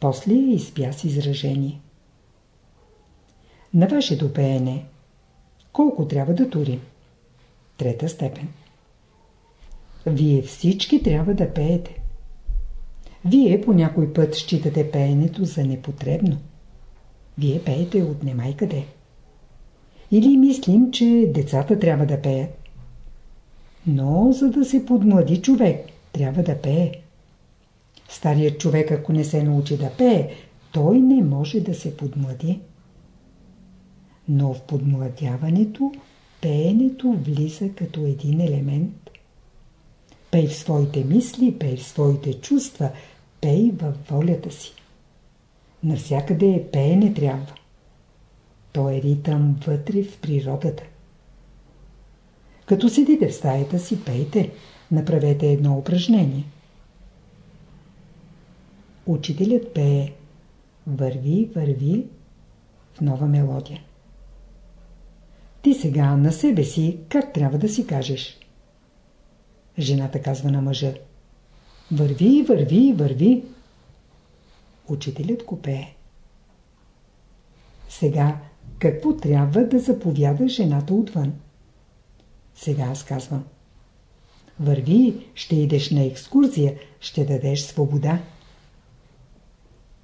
После я изпя с изражение. На вашето пеене колко трябва да тури? Трета степен. Вие всички трябва да пеете. Вие по някой път считате пеенето за непотребно. Вие пеете от немай къде. Или мислим, че децата трябва да пеят. Но за да се подмлади човек, трябва да пее. Старият човек, ако не се научи да пее, той не може да се подмлади. Но в подмладяването пеенето влиза като един елемент. Пей в своите мисли, пей в своите чувства, пей във волята си. Навсякъде пеене трябва. То е ритъм вътре в природата. Като седите в стаята си, пейте, направете едно упражнение – Учителят пее Върви, върви в нова мелодия. Ти сега на себе си как трябва да си кажеш? Жената казва на мъжа Върви, върви, върви. Учителят го. Сега какво трябва да заповяда жената отвън? Сега аз казвам. Върви, ще идеш на екскурзия, ще дадеш свобода.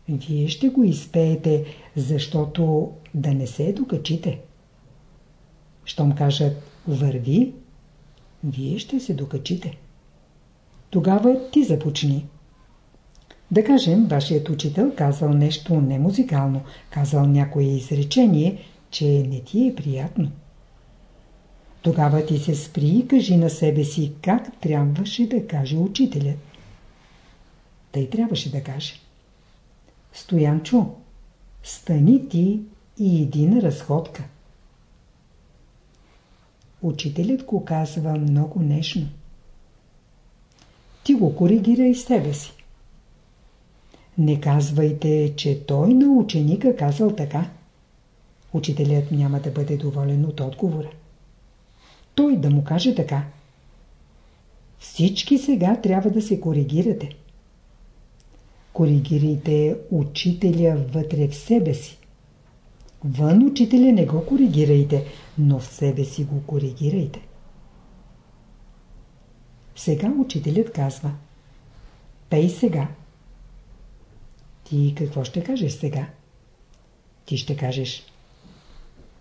Вие ще го изпеете, защото да не се докачите. Щом кажат върви, вие ще се докачите. Тогава ти започни. Да кажем, вашият учител казал нещо немузикално, казал някое изречение, че не ти е приятно. Тогава ти се спри и кажи на себе си как трябваше да каже учителят. Тъй трябваше да каже. Стоянчо, стани ти и иди на разходка. Учителят го казва много нежно. Ти го коригирай себе си. Не казвайте, че той на ученика казал така. Учителят няма да бъде доволен от отговора. Той да му каже така. Всички сега трябва да се коригирате. Коригирайте учителя вътре в себе си. Вън учителя не го коригирайте, но в себе си го коригирайте. Сега учителят казва Пей сега. Ти какво ще кажеш сега? Ти ще кажеш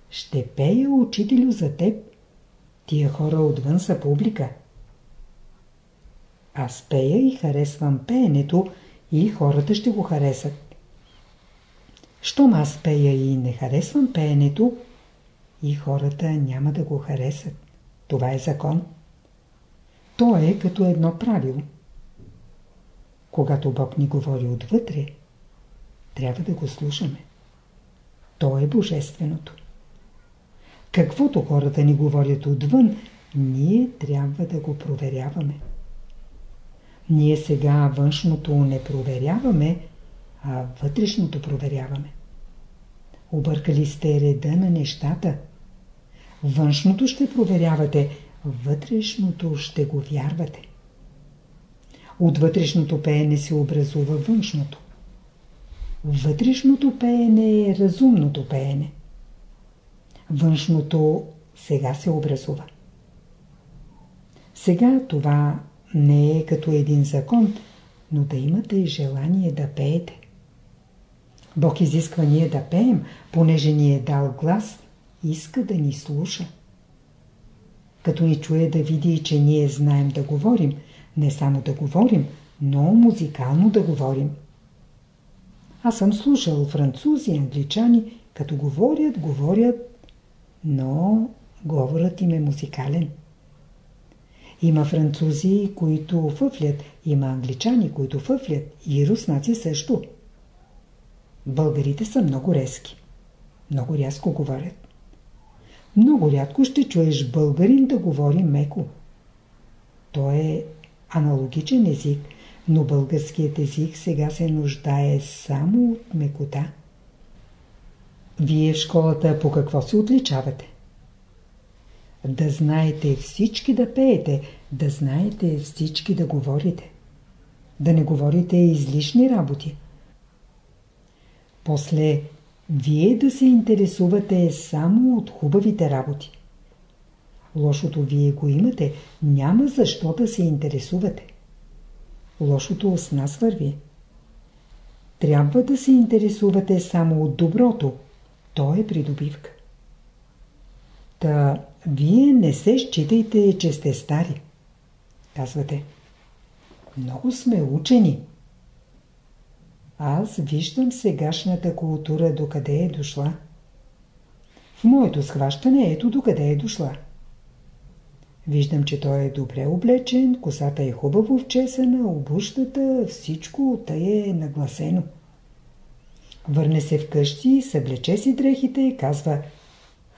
Ще пея учителю за теб. Тия хора отвън са публика. Аз пея и харесвам пеенето и хората ще го харесат. Щом аз пея и не харесвам пеенето, и хората няма да го харесат. Това е закон. То е като едно правило. Когато Бог ни говори отвътре, трябва да го слушаме. То е божественото. Каквото хората ни говорят отвън, ние трябва да го проверяваме. Ние сега външното не проверяваме, а вътрешното проверяваме. Объркали сте реда на нещата. Външното ще проверявате, вътрешното ще го вярвате. От вътрешното пеене се образува външното. Вътрешното пеене е разумното пеене. Външното сега се образува. Сега това не е като един закон, но да имате желание да пеете. Бог изисква ние да пеем, понеже ни е дал глас, иска да ни слуша. Като ни чуе да види, че ние знаем да говорим, не само да говорим, но музикално да говорим. Аз съм слушал французи, англичани, като говорят, говорят, но говорът им е музикален. Има французи, които фъфлят, има англичани, които фъфлят и руснаци също. Българите са много резки. Много рязко говорят. Много рядко ще чуеш българин да говори меко. То е аналогичен език, но българският език сега се нуждае само от мекота. Вие в школата по какво се отличавате? Да знаете всички да пеете, да знаете всички да говорите. Да не говорите излишни работи. После вие да се интересувате само от хубавите работи. Лошото вие го имате, няма защо да се интересувате. Лошото с нас върви. Трябва да се интересувате само от доброто. То е придобивка. Та вие не се считайте, че сте стари. Казвате. Много сме учени. Аз виждам сегашната култура докъде е дошла. В моето схващане ето докъде е дошла. Виждам, че той е добре облечен, косата е хубаво вчесана, обущата, всичко тъй е нагласено. Върне се вкъщи, съблече си дрехите и казва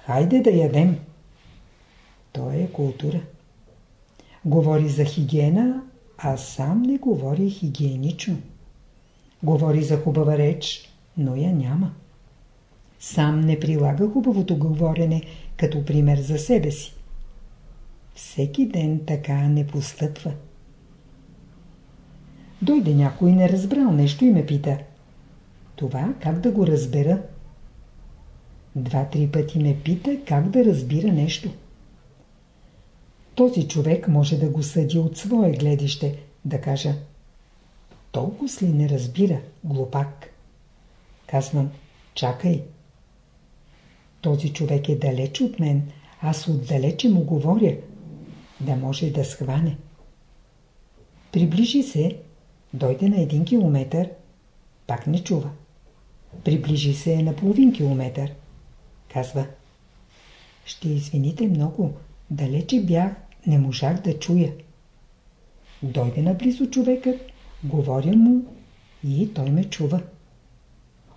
«Хайде да ядем». То е култура. Говори за хигиена, а сам не говори хигиенично. Говори за хубава реч, но я няма. Сам не прилага хубавото говорене като пример за себе си. Всеки ден така не постъпва. Дойде някой не разбрал нещо и ме пита. Това как да го разбера? Два-три пъти ме пита как да разбира нещо. Този човек може да го съди от свое гледище, да кажа толкова ли не разбира, глупак? Казвам, чакай. Този човек е далеч от мен, аз отдалече му говоря, да може да схване. Приближи се, дойде на един километър, пак не чува. Приближи се на половин километър. Казва, ще извините много, далече бях, не можах да чуя. Дойде наблизо човекът, говоря му и той ме чува.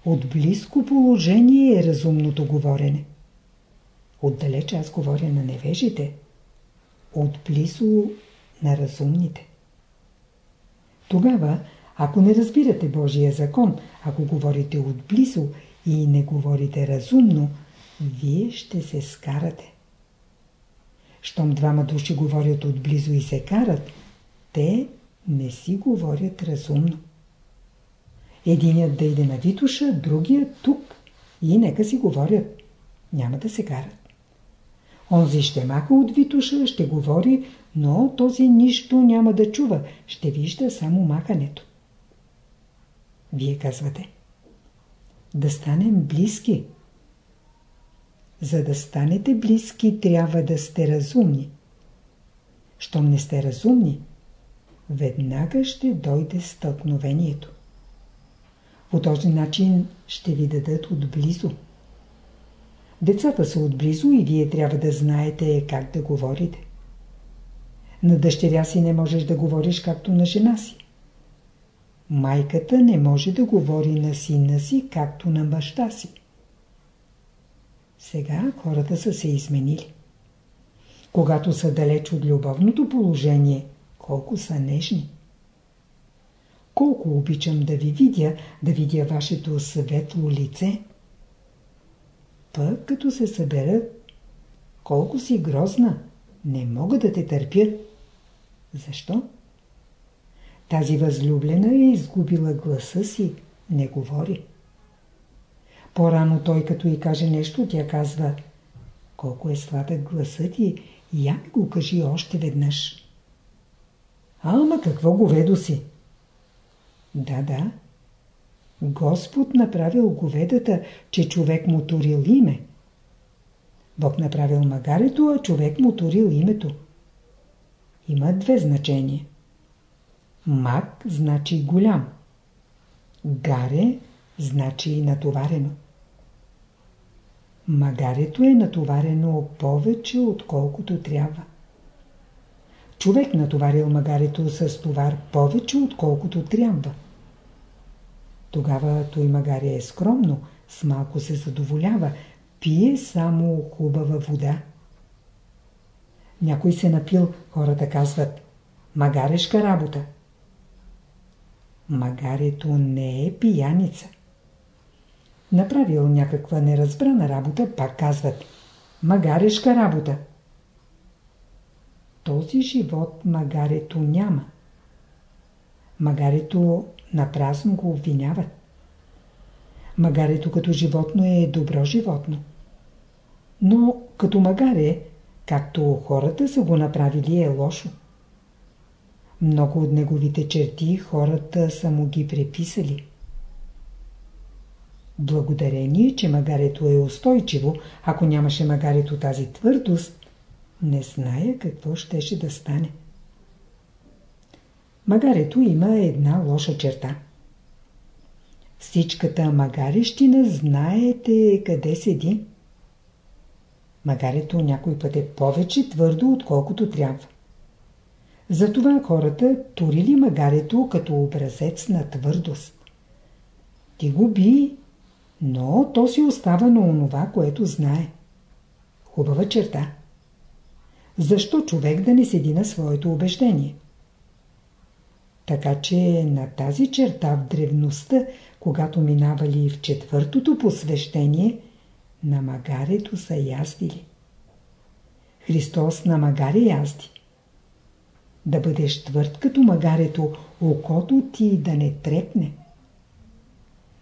От близко положение е разумното говорене. Отдалече аз говоря на невежите, отблизо на разумните. Тогава, ако не разбирате Божия закон, ако говорите отблизо и не говорите разумно, вие ще се скарате. Щом двама души говорят отблизо и се карат, те не си говорят разумно. Единият да иде на Витуша, другият тук и нека си говорят. Няма да се карат. Онзи ще маха от Витуша, ще говори, но този нищо няма да чува, ще вижда само махането. Вие казвате. Да станем близки. За да станете близки, трябва да сте разумни. Щом не сте разумни, веднага ще дойде стълкновението. По този начин ще ви дадат отблизо. Децата са отблизо и вие трябва да знаете как да говорите. На дъщеря си не можеш да говориш както на жена си. Майката не може да говори на сина си както на баща си. Сега хората са се изменили. Когато са далеч от любовното положение, колко са нежни. Колко обичам да ви видя, да видя вашето светло лице. Пък като се съберат, колко си грозна, не мога да те търпя. Защо? Тази възлюблена е изгубила гласа си, не говори. По-рано той като и каже нещо, тя казва Колко е сладък гласът ти, я ми го кажи още веднъж. Ама какво говедо си? Да, да. Господ направил говедата, че човек му турил име. Бог направил магарето, а човек му турил името. Има две значения. Мак значи голям. Гаре значи натоварено. Магарето е натоварено повече отколкото трябва. Човек натоварил магарето с товар повече отколкото трябва. Тогава той магаре е скромно, с малко се задоволява, пие само хубава вода. Някой се напил, хората казват, магарешка работа. Магарето не е пияница. Направил някаква неразбрана работа, пак казват, магарешка работа. Този живот магарето няма. Магарето на празно го обвиняват. Магарето като животно е добро животно. Но като магаре, както хората са го направили, е лошо. Много от неговите черти хората са му ги преписали. Благодарение, че магарето е устойчиво, ако нямаше магарето тази твърдост, не зная какво щеше да стане. Магарето има една лоша черта. Всичката магарещина знаете къде седи. Магарето някой път е повече твърдо, отколкото трябва. Затова хората турили магарето като образец на твърдост. Ти го би, но то си остава на онова, което знае. Хубава черта. Защо човек да не седи на своето убеждение? Така че на тази черта в древността, когато минавали в четвъртото посвещение, на магарето са яздили. Христос на магаре язди. Да бъдеш твърд като магарето, окото ти да не трепне.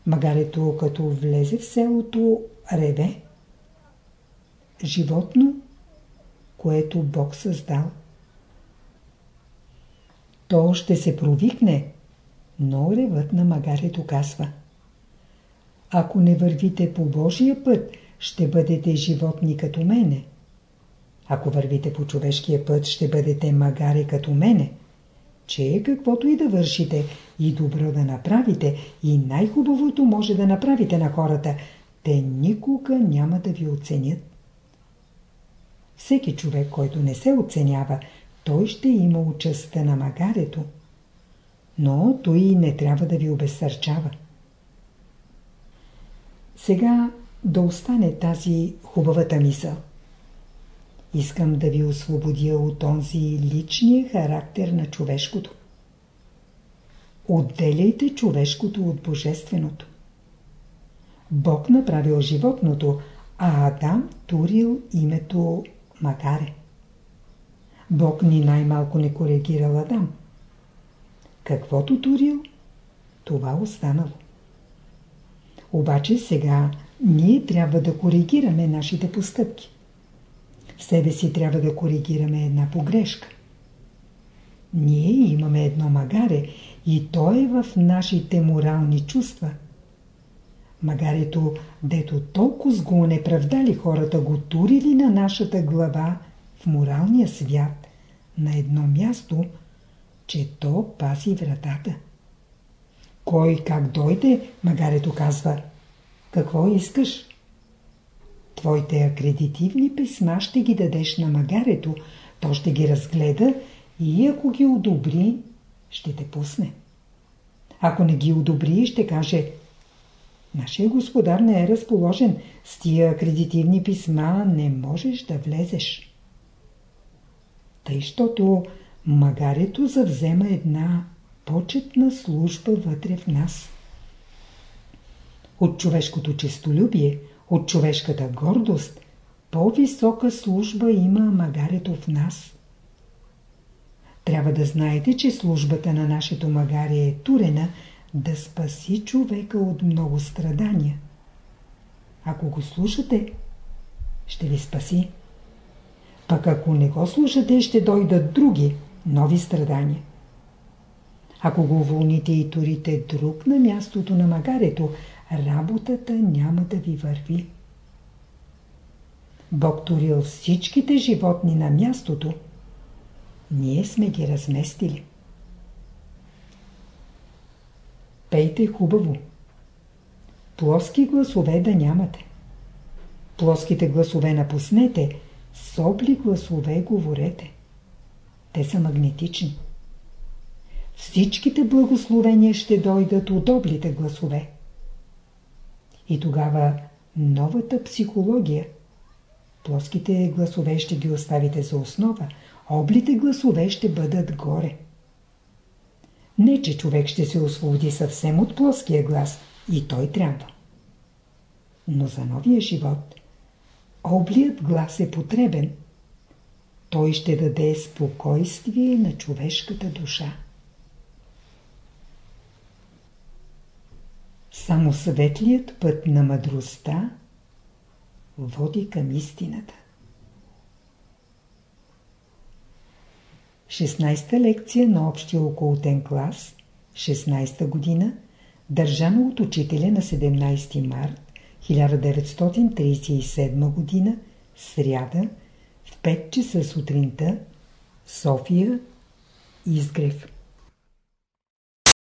Магарето, като влезе в селото, реве. Животно, което Бог създал то ще се провикне, но ревът на магарето казва. Ако не вървите по Божия път, ще бъдете животни като мене. Ако вървите по човешкия път, ще бъдете магаре като мене. Че каквото и да вършите, и добро да направите, и най-хубавото може да направите на хората, те никога няма да ви оценят. Всеки човек, който не се оценява, той ще има участта на магарето. Но той не трябва да ви обезсърчава. Сега да остане тази хубавата мисъл. искам да ви освободя от онзи личния характер на човешкото. Отделяйте човешкото от божественото. Бог направил животното, а Адам турил името Магаре. Бог ни най-малко не коригирал Адам. Каквото турил, това останало. Обаче сега ние трябва да коригираме нашите постъпки. В себе си трябва да коригираме една погрешка. Ние имаме едно магаре и то е в нашите морални чувства. Магарето, дето толкова го неправдали хората, го турили на нашата глава в моралния свят на едно място, че то паси вратата. Кой как дойде, магарето казва, какво искаш? Твоите акредитивни писма ще ги дадеш на магарето, то ще ги разгледа и ако ги одобри, ще те пусне. Ако не ги одобри, ще каже Нашия господар не е разположен, с тия акредитивни писма не можеш да влезеш. Тъй, щото магарето завзема една почетна служба вътре в нас. От човешкото честолюбие, от човешката гордост, по-висока служба има магарето в нас. Трябва да знаете, че службата на нашето магаре е турена да спаси човека от много страдания. Ако го слушате, ще ви спаси. Пък ако не го слушате, ще дойдат други, нови страдания. Ако го уволните и турите друг на мястото на магарето, работата няма да ви върви. Бог турил всичките животни на мястото, ние сме ги разместили. Пейте хубаво. Плоски гласове да нямате. Плоските гласове напуснете, собли гласове говорете. Те са магнетични. Всичките благословения ще дойдат от облите гласове. И тогава новата психология. Плоските гласове ще ги оставите за основа, облите гласове ще бъдат горе. Не, че човек ще се освободи съвсем от плоския глас, и той трябва. Но за новия живот облият глас е потребен. Той ще даде спокойствие на човешката душа. Само светлият път на мъдростта води към истината. 16-та лекция на общия околотен клас, 16-та година, държана от учителя на 17 март 1937 година, сряда, в 5 часа сутринта, София, Изгрев.